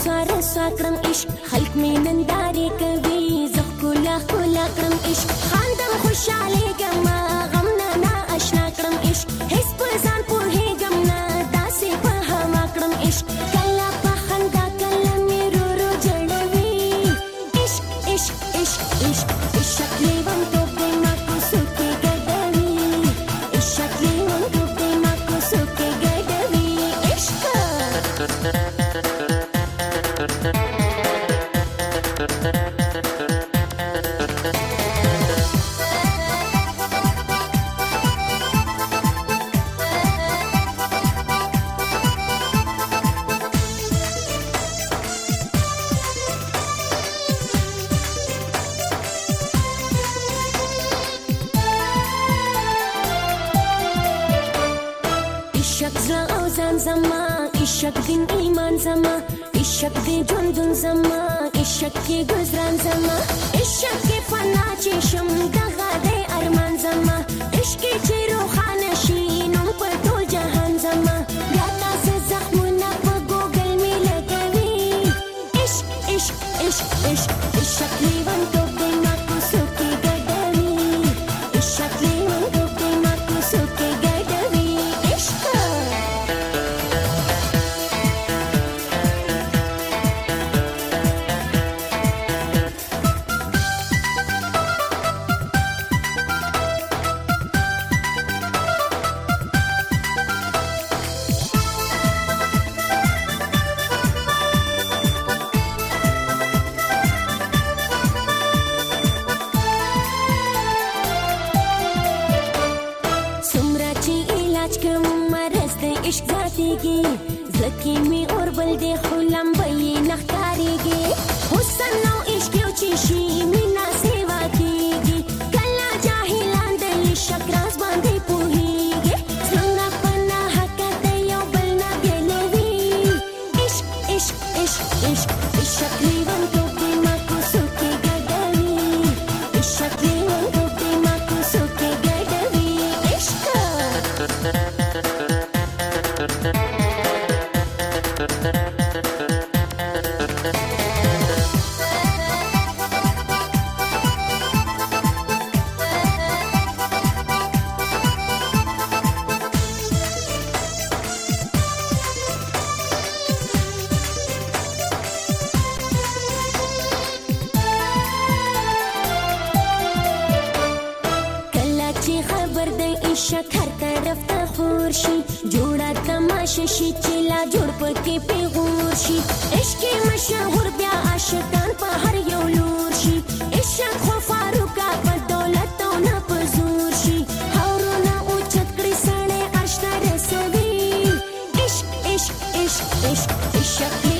ساره سا کړم عشق خلک مې نندارې کوي زه ښکلا ښکلا کړم عشق خاندم خوشحالېږم غم نه نااشنا کړم عشق هېڅ په ځان پوهېږم نه داسې په هوا کړم عشق کله په خندا کله مې رو رو جړوي عشق عشق عشق عشق عشق لیونتوب دی ما کو سوکې ګډوي عشق لیونتوب دی ما کو سوکې ګډوي عشق zama ishq din iman zama ishq din jundun zama ishq ke guzran zama کم مرز د عشق ذاتیږي زکی می اور بل دی خو لمبې نخکاریږي شکر شي چې لا جوړ پکې پیغور شي عشق مشهور بیا عاشقان په هر یو لور شي عشق خو فاروق په دولت او نه په زور شي هورونه او چکرې سړې عرش ته رسوي عشق عشق عشق عشق عشق